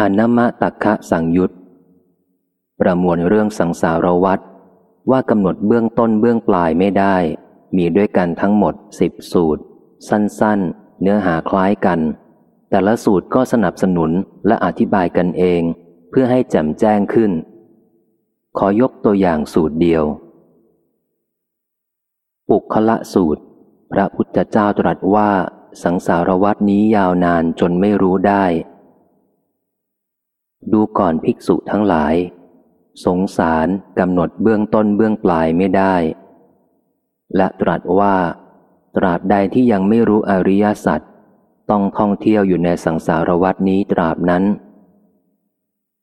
อนมะตักคะสังยุตประมวลเรื่องสังสารวัตรว่ากำหนดเบื้องต้นเบื้องปลายไม่ได้ มีด้วยกันทั้งหมดสิบสูตร สั้นๆ เนื้อหาคล้ายกัน แต่ละสูตรก็สนับสนุนและอธิบายกันเอง เพื่อให้แจ่มแจ้งขึ้น ขอยกตัวอย่างสูตรเดียว ปุคละสูตร พระพุทธเจ้าตรัสว่าสังสารวัตนี้ยาวนานจนไม่รู้ได้ ดูก่อนภิกษุทั้งหลาย สงสารกำหนดเบื้องต้นเบื้องปลายไม่ได้ และตรัสว่า ตราบใดที่ยังไม่รู้อริยสัจต้องท่องเที่ยวอยู่ในสังสารวัตนี้ตราบนั้น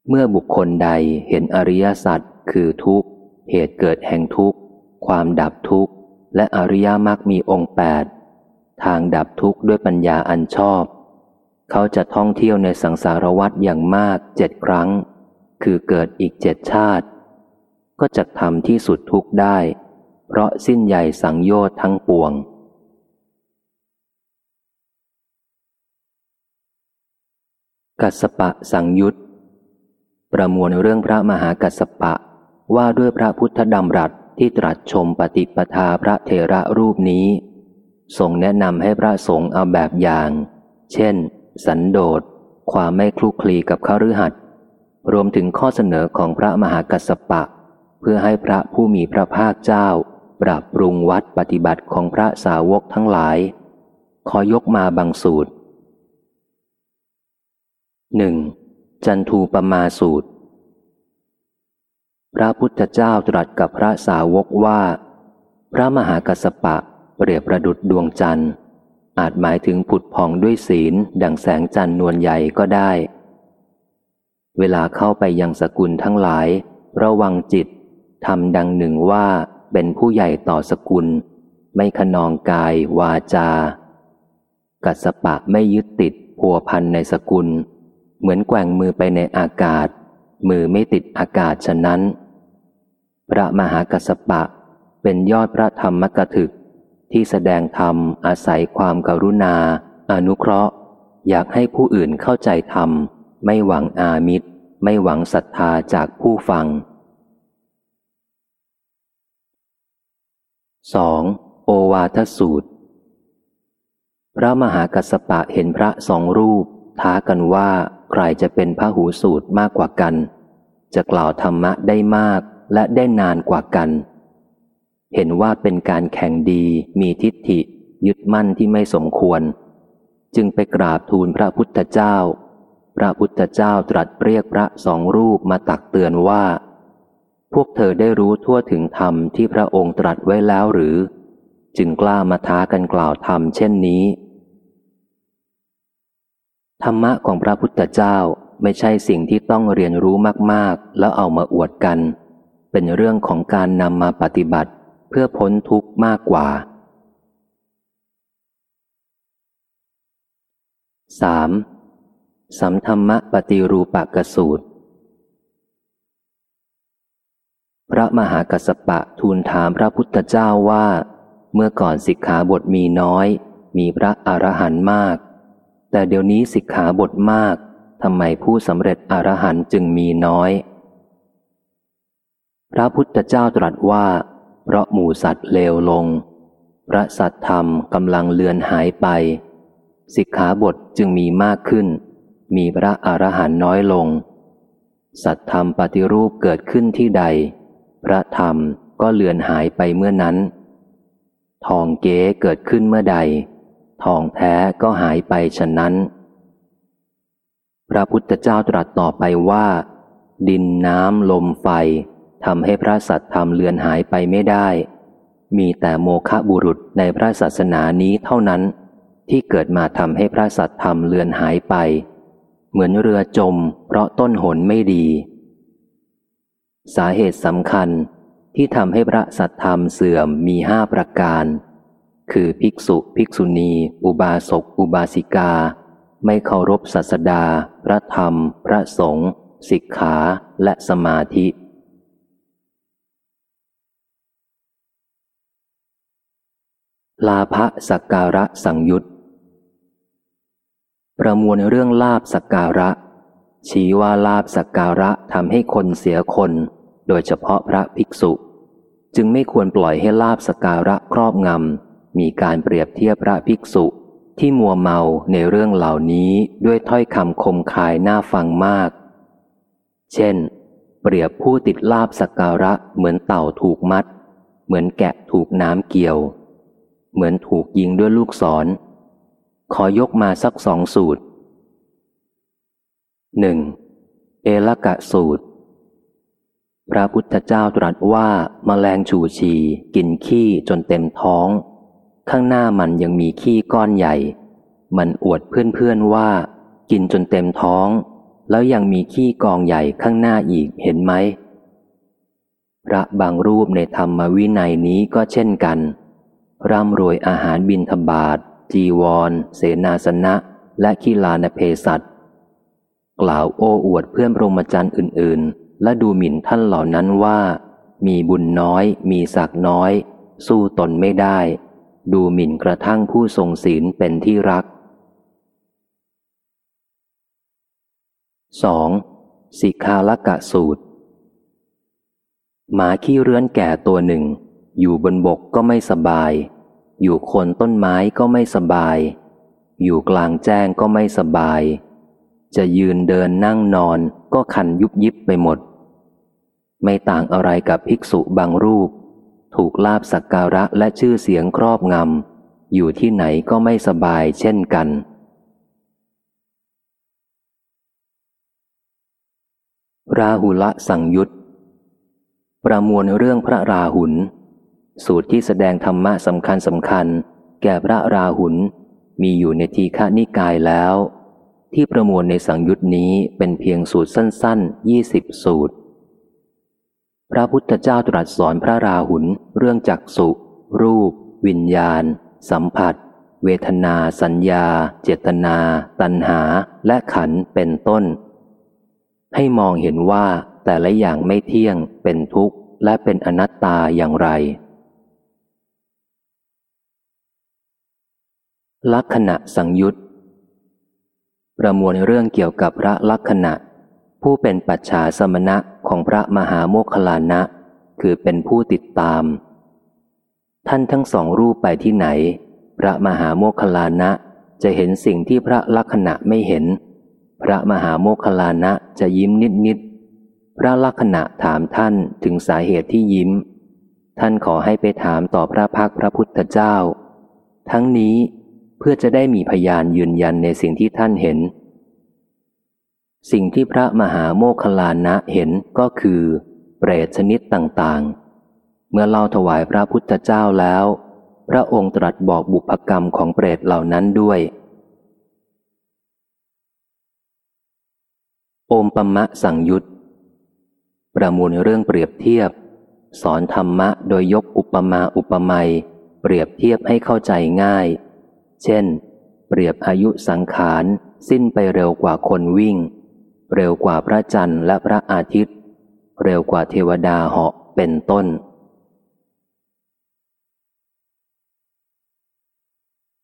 เมื่อบุคคลใดเห็นอริยสัจคือทุกข์ เหตุเกิดแห่งทุกข์ ความดับทุกข์ และอริยมรรคมีองค์แปดทางดับทุกข์ด้วยปัญญาอันชอบ เขาจะท่องเที่ยวในสังสารวัฏอย่างมากเจ็ดครั้ง คือเกิดอีกเจ็ดชาติ ก็จะทำที่สุดทุกได้ เพราะสิ้นใหญ่สังโยชน์ทั้งปวง กัสปะสังยุตประมวลเรื่องพระมหากัสปะว่าด้วยพระพุทธดำรัสที่ตรัสชมปฏิปทาพระเทระรูปนี้ทรงแนะนำให้พระสงฆ์เอาแบบอย่าง เช่น สันโดษ ความไม่คลุกคลีกับข้ารือหัดรวมถึงข้อเสนอของพระมหากัสปะ เพื่อให้พระผู้มีพระภาคเจ้า ปรับปรุงวัดปฏิบัติของพระสาวกทั้งหลาย ขอยกมาบางสูตรหนึ่งจันทูปมาสูตร พระพุทธเจ้าตรัสกับพระสาวกว่า พระมหากัสปะเปรียบประดุดดวงจันทร์ อาจหมายถึงผุดผ่องด้วยศีล ดังแสงจันทร์นวลใหญ่ก็ได้ เวลาเข้าไปยังสกุลทั้งหลาย ระวังจิตทำดังหนึ่งว่าเป็นผู้ใหญ่ต่อสกุล ไม่ขนองกายวาจา กัสปะไม่ยึดติดพัวพันในสกุล เหมือนแกว่งมือไปในอากาศ มือไม่ติดอากาศฉะนั้น พระมหากัสปะเป็นยอดพระธรรมกถึก ที่แสดงธรรมอาศัยความกรุณา อนุเคราะห์ อยากให้ผู้อื่นเข้าใจธรรม ไม่หวังอามิตร ไม่หวังศรัทธาจากผู้ฟัง 2. โอวาทสูตร พระมหากัสปะเห็นพระสองรูป ท้ากันว่าใครจะเป็นพระหูสูตรมากกว่ากัน จะกล่าวธรรมะได้มากและได้นานกว่ากัน เห็นว่าเป็นการแข่งดี มีทิฏฐิ ยึดมั่นที่ไม่สมควร จึงไปกราบทูลพระพุทธเจ้า พระพุทธเจ้าตรัสเรียกพระสองรูปมาตักเตือนว่า พวกเธอได้รู้ทั่วถึงธรรมที่พระองค์ตรัสไว้แล้วหรือ จึงกล้ามาท้ากันกล่าวธรรมเช่นนี้ ธรรมะของพระพุทธเจ้าไม่ใช่สิ่งที่ต้องเรียนรู้มาก ๆ แล้วเอามาอวดกัน เป็นเรื่องของการนำมาปฏิบัติ เพื่อพ้นทุกข์มากกว่า 3. สัมธรรมปฏิรูปกสูตร พระมหากัสปะทูลถามพระพุทธเจ้าว่า เมื่อก่อนสิกขาบทมีน้อย มีพระอรหันต์มาก แต่เดี๋ยวนี้สิกขาบทมากทำไมผู้สำเร็จอรหันต์จึงมีน้อย พระพุทธเจ้าตรัสว่า เพราะหมูสัตว์เลวลง พระสัตธรรมกำลังเลือนหายไป สิกขาบทจึงมีมากขึ้น มีพระอรหันต์น้อยลง สัตธรรมปฏิรูปเกิดขึ้นที่ใด พระธรรมก็เลือนหายไปเมื่อนั้น ทองเก๋เกิดขึ้นเมื่อใด ทองแท้ก็หายไปฉะนั้น พระพุทธเจ้าตรัสต่อไปว่า ดินน้ำลมไฟ ทำให้พระสัตธรรมเลือนหายไปไม่ได้ มีแต่โมฆะบุรุษในพระศาสนานี้เท่านั้น ที่เกิดมาทำให้พระสัตธรรมเลือนหายไป เหมือนเรือจม เพราะต้นหนไม่ดี สาเหตุสำคัญที่ทำให้พระสัตธรรมเสื่อมมีห้าประการ คือภิกษุภิกษุณี อุบาสกอุบาสิกา ไม่เคารพศาสดา พระธรรม พระสงฆ์สิกขาและสมาธิ ลาภสักการะสังยุตประมวลเรื่องลาบสักการะ ชี้ว่าลาบสักการะทำให้คนเสียคน โดยเฉพาะพระภิกษุ จึงไม่ควรปล่อยให้ลาบสักการะครอบงำ มีการเปรียบเทียบพระภิกษุที่มัวเมาในเรื่องเหล่านี้ด้วยถ้อยคำคมคายน่าฟังมาก เช่น เปรียบผู้ติดลาบสักการะเหมือนเต่าถูกมัด เหมือนแกะถูกน้ำเกี่ยว เหมือนถูกยิงด้วยลูกศร ขอยกมาสักสองสูตรหนึ่งเอลกะสูตร พระพุทธเจ้าตรัสว่ามาแมลงฉูชีกินขี้จนเต็มท้อง ข้างหน้ามันยังมีขี้ก้อนใหญ่ มันอวดเพื่อนๆว่า กินจนเต็มท้อง แล้วยังมีขี้กองใหญ่ข้างหน้าอีกเห็นไหมพระบางรูปในธรรมวินัยนี้ก็เช่นกัน ร่ำรวยอาหารบินทบาท จีวร เสนาสนะ และขีลานเพสัตกล่าวโอ้อวดเพื่อนพรหมจรรย์อื่น ๆ และดูหมิ่นท่านเหล่านั้นว่า มีบุญน้อย มีศักน้อย สู้ตนไม่ได้ ดูหมิ่นกระทั่งผู้ทรงศีลเป็นที่รัก 2. สิกาลกะสูตร หมาขี้เรื้อนแก่ตัวหนึ่ง อยู่บนบกก็ไม่สบาย อยู่คนต้นไม้ก็ไม่สบาย อยู่กลางแจ้งก็ไม่สบาย จะยืนเดินนั่งนอนก็คันยุบยิบไปหมด ไม่ต่างอะไรกับภิกษุบางรูป ถูกลาบสักการะและชื่อเสียงครอบงำ อยู่ที่ไหนก็ไม่สบายเช่นกันราหุละสังยุตประมวลเรื่องพระราหุล สูตรที่แสดงธรรมะสำคัญสำคัญ แก่พระราหุลมีอยู่ในทีฆานิกายแล้ว ที่ประมวลในสังยุตนี้เป็นเพียงสูตรสั้นๆยี่สิบสูตร พระพุทธเจ้าตรัสสอนพระราหุลเรื่องจักสุ รูป วิญญาณ สัมผัส เวทนา สัญญา เจตนา ตัณหา และขันเป็นต้น ให้มองเห็นว่าแต่ละอย่างไม่เที่ยง เป็นทุกข์ และเป็นอนัตตาอย่างไร ลักษณะสังยุตประมวลเรื่องเกี่ยวกับพระลักษณะ ผู้เป็นปัจฉาสมณะของพระมหาโมคลานะ คือเป็นผู้ติดตาม ท่านทั้งสองรูปไปที่ไหน พระมหาโมคลานะจะเห็นสิ่งที่พระลักษณะไม่เห็น พระมหาโมคลานะจะยิ้มนิดนิดพระลักษณะถามท่านถึงสาเหตุที่ยิ้ม ท่านขอให้ไปถามต่อพระพักพระพุทธเจ้า ทั้งนี้ เพื่อจะได้มีพยานยืนยันในสิ่งที่ท่านเห็น สิ่งที่พระมหาโมคลานะเห็นก็คือ เปรตชนิดต่างๆ เมื่อเล่าถวายพระพุทธเจ้าแล้ว พระองค์ตรัสบอกบุพกรรมของเปรตเหล่านั้นด้วย โอมปมะสังยุตประมูลเรื่องเปรียบเทียบ สอนธรรมะโดยยกอุปมาอุปไมยเปรียบเทียบให้เข้าใจง่าย เช่น เปรียบอายุสังขาร สิ้นไปเร็วกว่าคนวิ่ง เร็วกว่าพระจันทร์และพระอาทิตย์ เร็วกว่าเทวดาเหาะเป็นต้น